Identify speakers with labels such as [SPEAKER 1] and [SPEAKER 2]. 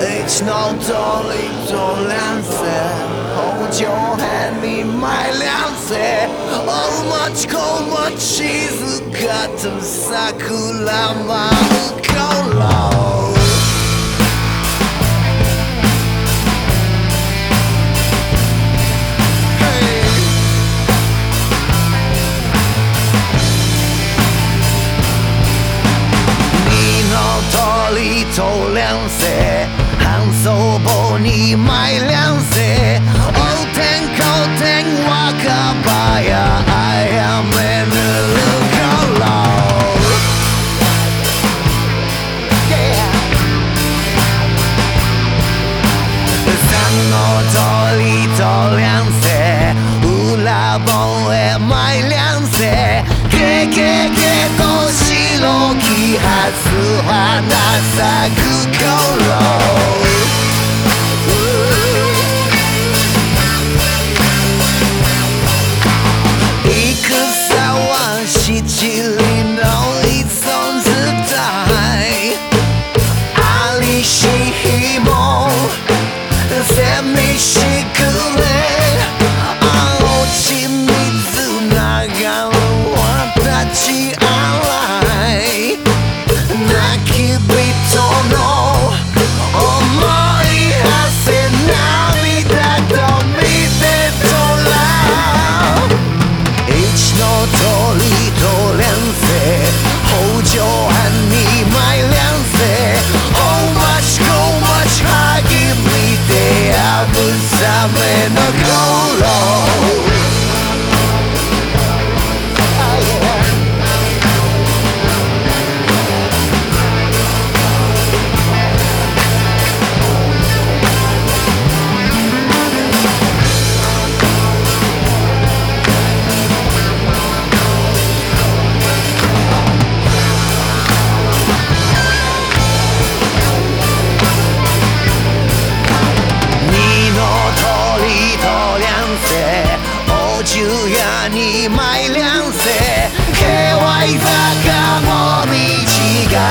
[SPEAKER 1] It's not only to answer. Hold your hand in my answer. Oh, much cold, much cheese. Got some sakura, my cola. 帽に枚乱世横転後転若葉やあやめぬ頃三の通りと乱世裏本へ枚乱世ゲゲゲと白きはす花咲く頃。set me